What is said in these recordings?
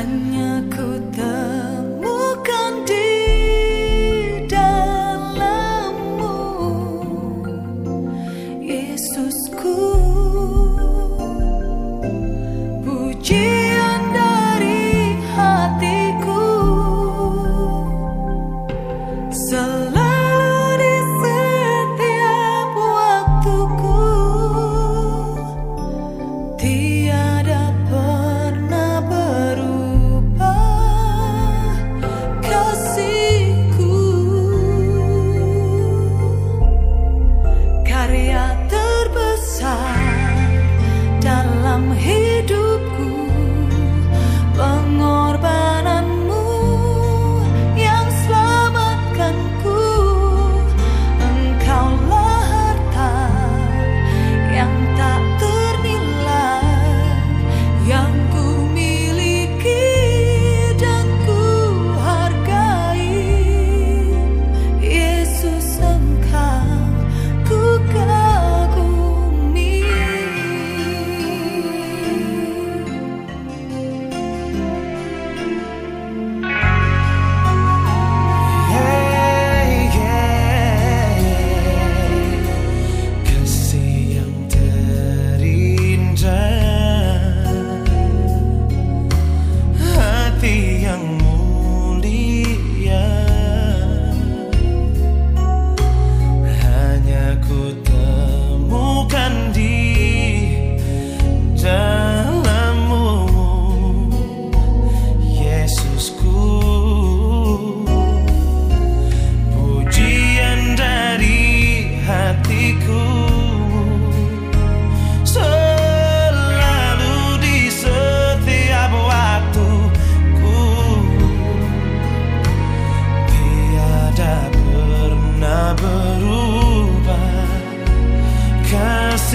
hanya ku tahu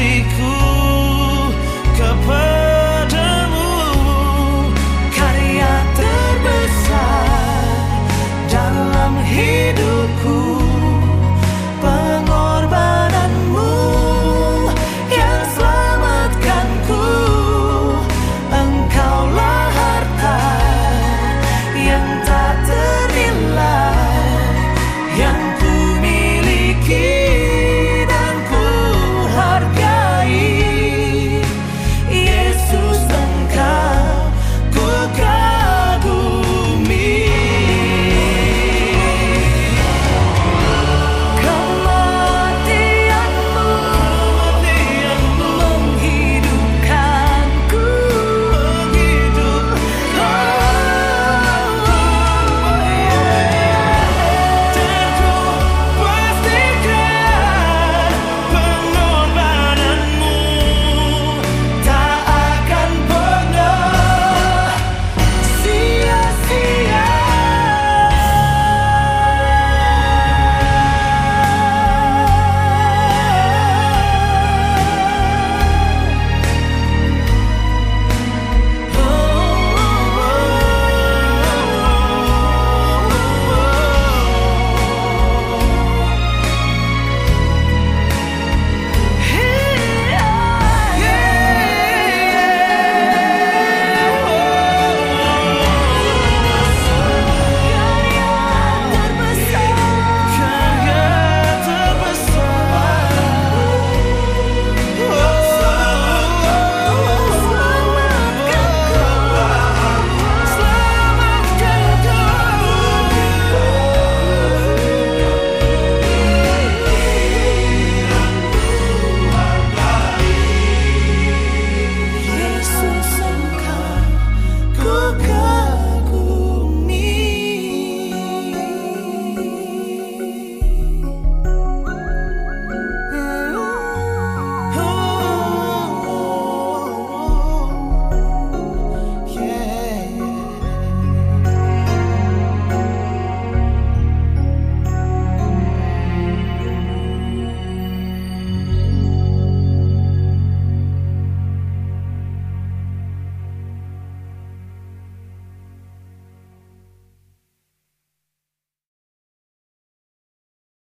be cool.